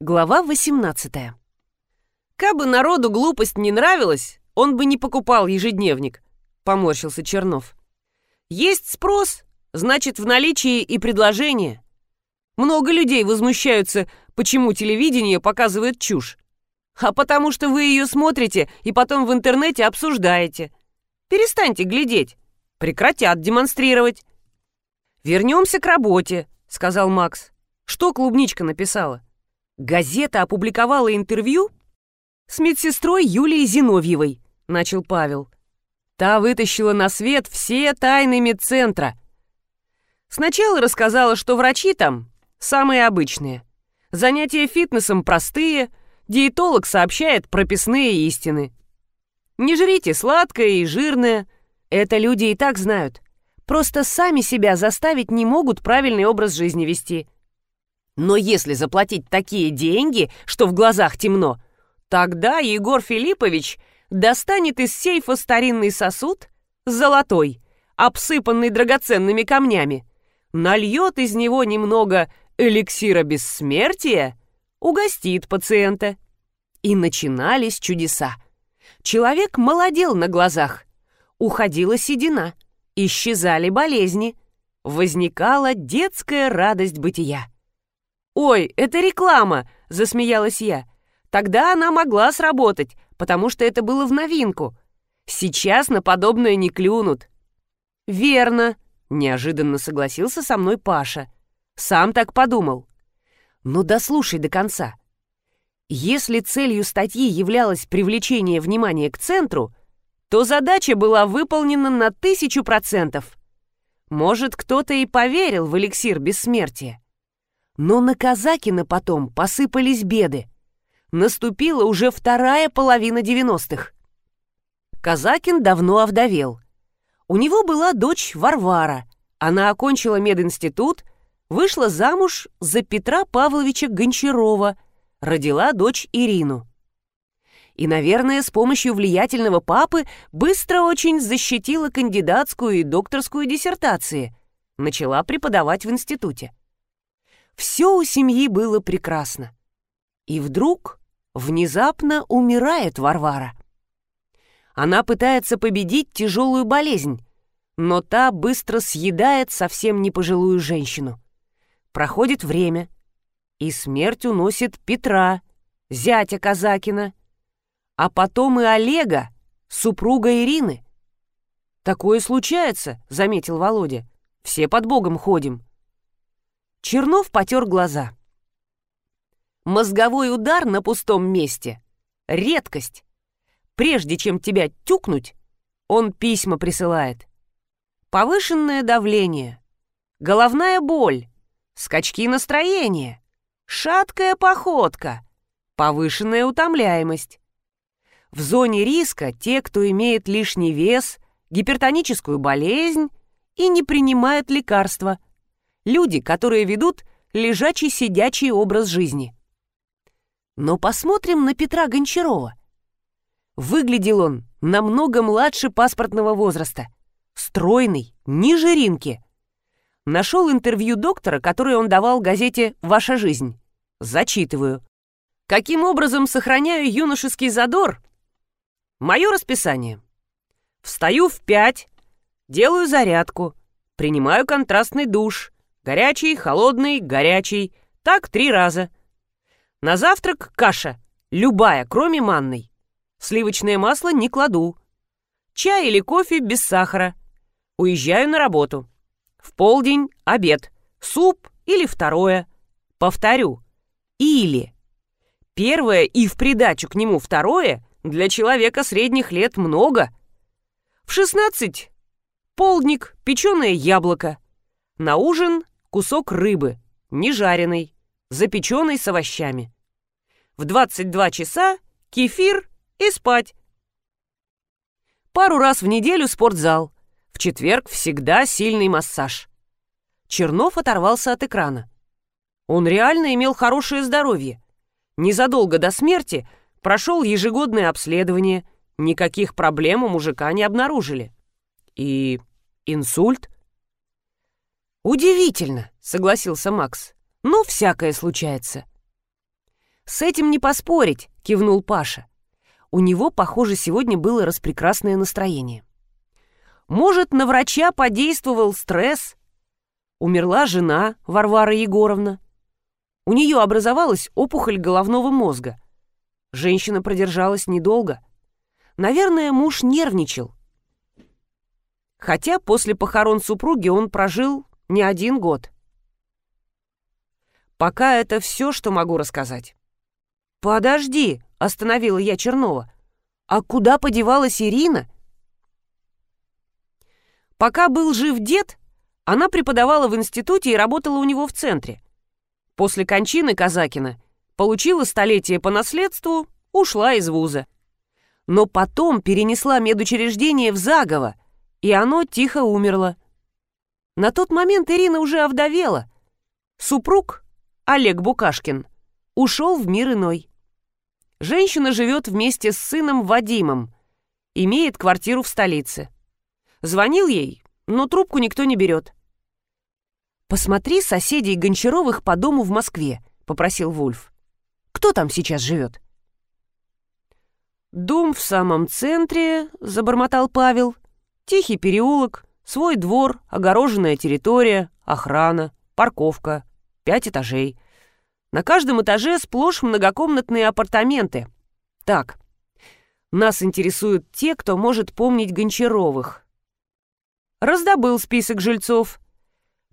Глава 18 «Кабы народу глупость не нравилась, он бы не покупал ежедневник», — поморщился Чернов. «Есть спрос, значит, в наличии и предложение. Много людей возмущаются, почему телевидение показывает чушь. А потому что вы ее смотрите и потом в интернете обсуждаете. Перестаньте глядеть, прекратят демонстрировать». «Вернемся к работе», — сказал Макс. «Что клубничка написала?» Газета опубликовала интервью с медсестрой Юлией Зиновьевой, начал Павел. Та вытащила на свет все тайны медцентра. Сначала рассказала, что врачи там самые обычные. Занятия фитнесом простые, диетолог сообщает прописные истины. Не жрите сладкое и жирное. Это люди и так знают. Просто сами себя заставить не могут правильный образ жизни вести. Но если заплатить такие деньги, что в глазах темно, тогда Егор Филиппович достанет из сейфа старинный сосуд, золотой, обсыпанный драгоценными камнями, нальет из него немного эликсира бессмертия, угостит пациента. И начинались чудеса. Человек молодел на глазах, уходила седина, исчезали болезни, возникала детская радость бытия. «Ой, это реклама!» — засмеялась я. «Тогда она могла сработать, потому что это было в новинку. Сейчас на подобное не клюнут». «Верно», — неожиданно согласился со мной Паша. «Сам так подумал». «Но дослушай до конца. Если целью статьи являлось привлечение внимания к центру, то задача была выполнена на тысячу процентов. Может, кто-то и поверил в эликсир бессмертия. Но на Казакина потом посыпались беды. Наступила уже вторая половина девяностых. Казакин давно овдовел. У него была дочь Варвара. Она окончила мединститут, вышла замуж за Петра Павловича Гончарова, родила дочь Ирину. И, наверное, с помощью влиятельного папы быстро очень защитила кандидатскую и докторскую диссертации. Начала преподавать в институте. Все у семьи было прекрасно. И вдруг внезапно умирает Варвара. Она пытается победить тяжелую болезнь, но та быстро съедает совсем не пожилую женщину. Проходит время, и смерть уносит Петра, зятя Казакина, а потом и Олега, супруга Ирины. «Такое случается», — заметил Володя. «Все под Богом ходим». Чернов потер глаза. Мозговой удар на пустом месте — редкость. Прежде чем тебя тюкнуть, он письма присылает. Повышенное давление, головная боль, скачки настроения, шаткая походка, повышенная утомляемость. В зоне риска те, кто имеет лишний вес, гипертоническую болезнь и не принимают лекарства – Люди, которые ведут лежачий-сидячий образ жизни. Но посмотрим на Петра Гончарова. Выглядел он намного младше паспортного возраста. Стройный, ни жиринки. Нашел интервью доктора, которое он давал газете «Ваша жизнь». Зачитываю. Каким образом сохраняю юношеский задор? Мое расписание. Встаю в пять, делаю зарядку, принимаю контрастный душ, Горячий, холодный, горячий. Так три раза. На завтрак каша. Любая, кроме манной. Сливочное масло не кладу. Чай или кофе без сахара. Уезжаю на работу. В полдень обед. Суп или второе. Повторю. Или. Первое и в придачу к нему второе для человека средних лет много. В 16 полдник, печеное яблоко. На ужин кусок рыбы, не жареный, запеченный с овощами. В 22 часа кефир и спать. Пару раз в неделю спортзал. В четверг всегда сильный массаж. Чернов оторвался от экрана. Он реально имел хорошее здоровье. Незадолго до смерти прошел ежегодное обследование. Никаких проблем у мужика не обнаружили. И инсульт – «Удивительно», — согласился Макс. «Ну, всякое случается». «С этим не поспорить», — кивнул Паша. У него, похоже, сегодня было распрекрасное настроение. Может, на врача подействовал стресс? Умерла жена Варвара Егоровна. У нее образовалась опухоль головного мозга. Женщина продержалась недолго. Наверное, муж нервничал. Хотя после похорон супруги он прожил не один год. Пока это все, что могу рассказать. «Подожди», — остановила я Чернова. «А куда подевалась Ирина?» Пока был жив дед, она преподавала в институте и работала у него в центре. После кончины Казакина получила столетие по наследству, ушла из вуза. Но потом перенесла медучреждение в Загово, и оно тихо умерло. На тот момент Ирина уже овдовела. Супруг, Олег Букашкин, ушел в мир иной. Женщина живет вместе с сыном Вадимом, имеет квартиру в столице. Звонил ей, но трубку никто не берет. «Посмотри соседей Гончаровых по дому в Москве», — попросил Вульф. «Кто там сейчас живет?» «Дом в самом центре», — забормотал Павел. «Тихий переулок, свой двор, огороженная территория, охрана, парковка, пять этажей. На каждом этаже сплошь многокомнатные апартаменты. Так, нас интересуют те, кто может помнить Гончаровых». Раздобыл список жильцов —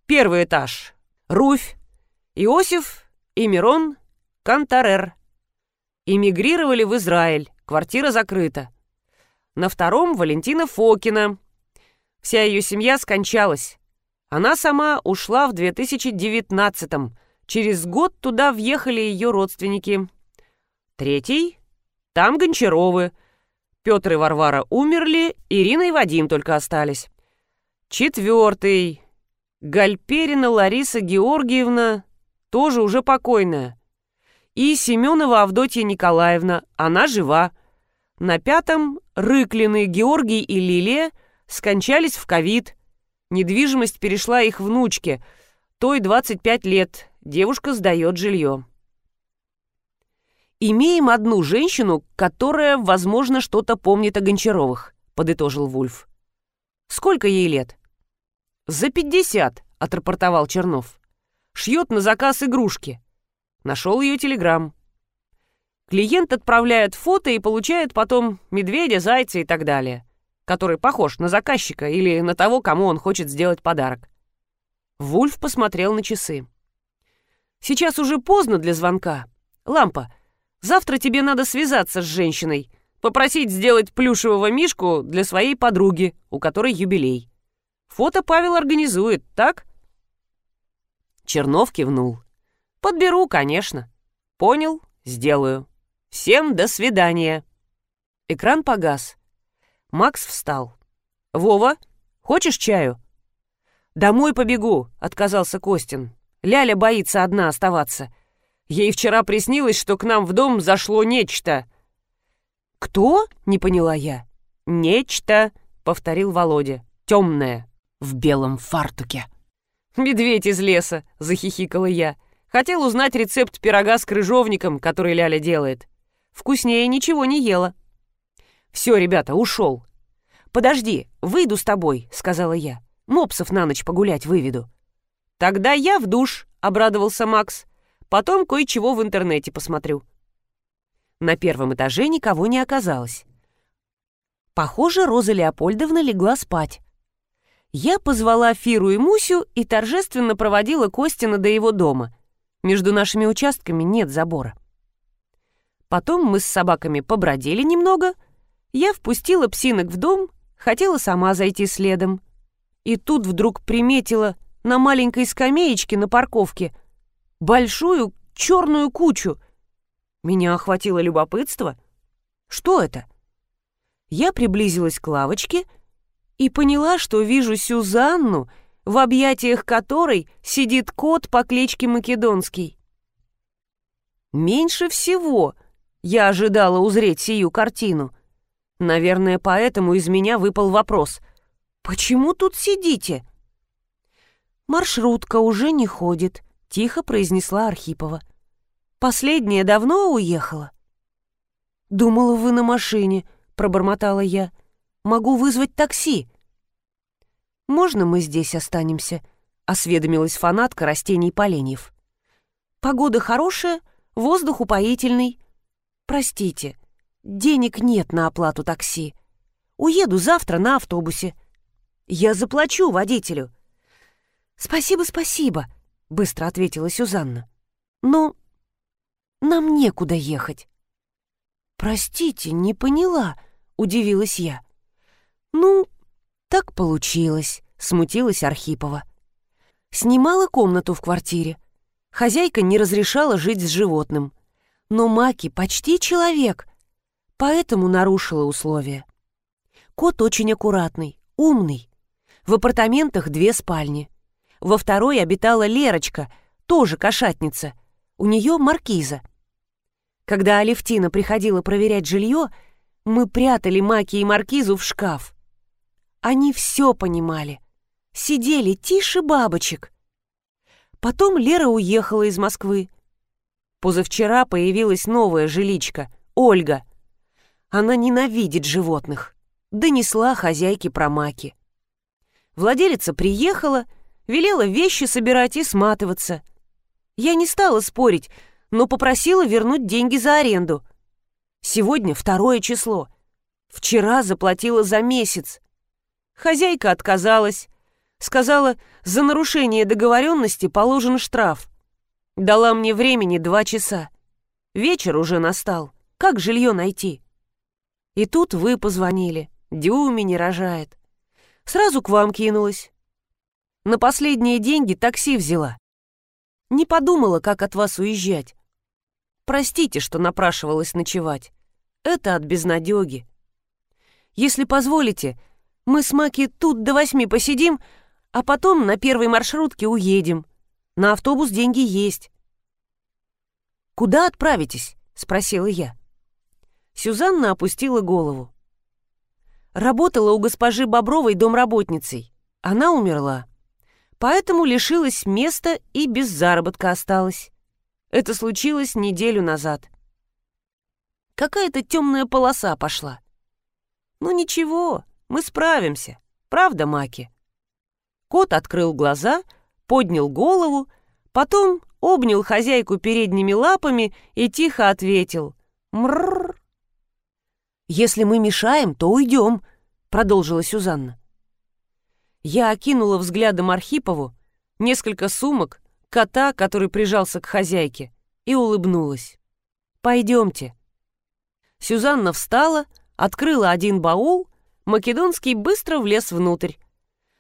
Первый этаж. Руфь, Иосиф и Мирон Кантарер. Эмигрировали в Израиль. Квартира закрыта. На втором Валентина Фокина. Вся ее семья скончалась. Она сама ушла в 2019-м. Через год туда въехали ее родственники. Третий. Там Гончаровы. Петр и Варвара умерли, Ирина и Вадим только остались. Четвертый. Гальперина Лариса Георгиевна, тоже уже покойная. И Семенова Авдотья Николаевна, она жива. На пятом Рыклины Георгий и Лилия скончались в ковид. Недвижимость перешла их внучке, той 25 лет, девушка сдает жилье. «Имеем одну женщину, которая, возможно, что-то помнит о Гончаровых», — подытожил Вульф. «Сколько ей лет?» «За пятьдесят», — отрапортовал Чернов. «Шьет на заказ игрушки». Нашел ее телеграм. Клиент отправляет фото и получает потом медведя, зайца и так далее, который похож на заказчика или на того, кому он хочет сделать подарок. Вульф посмотрел на часы. «Сейчас уже поздно для звонка. Лампа, завтра тебе надо связаться с женщиной, попросить сделать плюшевого мишку для своей подруги, у которой юбилей. Фото Павел организует, так?» Чернов кивнул. «Подберу, конечно. Понял, сделаю. Всем до свидания». Экран погас. Макс встал. «Вова, хочешь чаю?» «Домой побегу», — отказался Костин. Ляля боится одна оставаться. Ей вчера приснилось, что к нам в дом зашло нечто. «Кто?» — не поняла я. «Нечто», — повторил Володя. «Темное» в белом фартуке. «Медведь из леса!» — захихикала я. Хотел узнать рецепт пирога с крыжовником, который Ляля делает. Вкуснее ничего не ела. «Все, ребята, ушел». «Подожди, выйду с тобой», — сказала я. «Мопсов на ночь погулять выведу». «Тогда я в душ», — обрадовался Макс. «Потом кое-чего в интернете посмотрю». На первом этаже никого не оказалось. Похоже, Роза Леопольдовна легла спать. Я позвала Фиру и Мусю и торжественно проводила Костина до его дома. Между нашими участками нет забора. Потом мы с собаками побродили немного. Я впустила псинок в дом, хотела сама зайти следом. И тут вдруг приметила на маленькой скамеечке на парковке большую черную кучу. Меня охватило любопытство. Что это? Я приблизилась к лавочке — и поняла, что вижу Сюзанну, в объятиях которой сидит кот по кличке Македонский. Меньше всего я ожидала узреть сию картину. Наверное, поэтому из меня выпал вопрос. «Почему тут сидите?» «Маршрутка уже не ходит», — тихо произнесла Архипова. Последняя давно уехала?» «Думала, вы на машине», — пробормотала я. «Могу вызвать такси». «Можно мы здесь останемся?» — осведомилась фанатка растений поленьев. «Погода хорошая, воздух упоительный. Простите, денег нет на оплату такси. Уеду завтра на автобусе. Я заплачу водителю». «Спасибо, спасибо», — быстро ответила Сюзанна. «Но нам некуда ехать». «Простите, не поняла», — удивилась я. «Ну, так получилось», — смутилась Архипова. Снимала комнату в квартире. Хозяйка не разрешала жить с животным. Но Маки почти человек, поэтому нарушила условия. Кот очень аккуратный, умный. В апартаментах две спальни. Во второй обитала Лерочка, тоже кошатница. У нее маркиза. Когда Алевтина приходила проверять жилье, мы прятали Маки и маркизу в шкаф. Они все понимали. Сидели тише бабочек. Потом Лера уехала из Москвы. Позавчера появилась новая жиличка, Ольга. Она ненавидит животных. Донесла хозяйке про маки. Владелица приехала, велела вещи собирать и сматываться. Я не стала спорить, но попросила вернуть деньги за аренду. Сегодня второе число. Вчера заплатила за месяц. Хозяйка отказалась. Сказала, за нарушение договоренности положен штраф. Дала мне времени два часа. Вечер уже настал. Как жилье найти? И тут вы позвонили. Дюми не рожает. Сразу к вам кинулась. На последние деньги такси взяла. Не подумала, как от вас уезжать. Простите, что напрашивалась ночевать. Это от безнадеги. Если позволите, мы с Маки тут до восьми посидим, а потом на первой маршрутке уедем. На автобус деньги есть. «Куда отправитесь?» — спросила я. Сюзанна опустила голову. Работала у госпожи Бобровой домработницей. Она умерла. Поэтому лишилась места и без заработка осталась. Это случилось неделю назад. Какая-то темная полоса пошла. Ну ничего, мы справимся. Правда, Маки? Кот открыл глаза, поднял голову, потом обнял хозяйку передними лапами и тихо ответил «Мрррр». «Если мы мешаем, то уйдем», — продолжила Сюзанна. Я окинула взглядом Архипову, несколько сумок, кота, который прижался к хозяйке, и улыбнулась. «Пойдемте». Сюзанна встала, открыла один баул, Македонский быстро влез внутрь.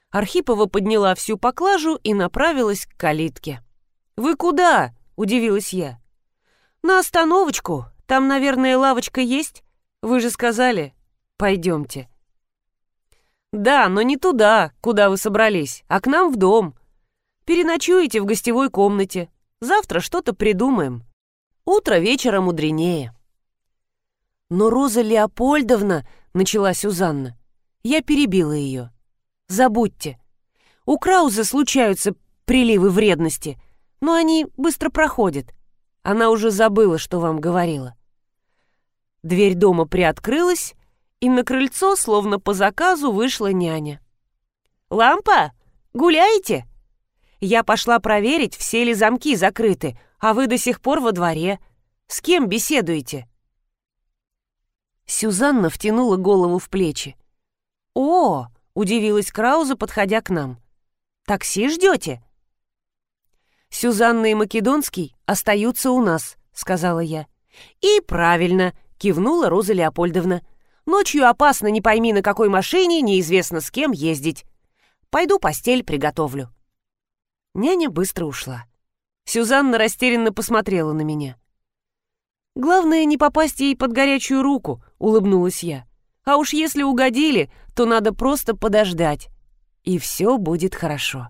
Архипова подняла всю поклажу и направилась к калитке. «Вы куда?» — удивилась я. «На остановочку. Там, наверное, лавочка есть. Вы же сказали. Пойдемте». «Да, но не туда, куда вы собрались, а к нам в дом. Переночуете в гостевой комнате. Завтра что-то придумаем. Утро вечера мудренее». «Но Роза Леопольдовна», — начала Сюзанна, — я перебила ее. «Забудьте. У Крауза случаются приливы вредности, но они быстро проходят. Она уже забыла, что вам говорила». Дверь дома приоткрылась, и на крыльцо, словно по заказу, вышла няня. «Лампа, гуляете?» Я пошла проверить, все ли замки закрыты, а вы до сих пор во дворе. С кем беседуете?» Сюзанна втянула голову в плечи. «О!» — удивилась Крауза, подходя к нам. «Такси ждете?» «Сюзанна и Македонский остаются у нас», — сказала я. «И правильно», — кивнула Роза Леопольдовна. «Ночью опасно, не пойми на какой машине, неизвестно с кем ездить. Пойду постель приготовлю». Няня быстро ушла. Сюзанна растерянно посмотрела на меня. «Главное, не попасть ей под горячую руку», — улыбнулась я. «А уж если угодили, то надо просто подождать, и все будет хорошо».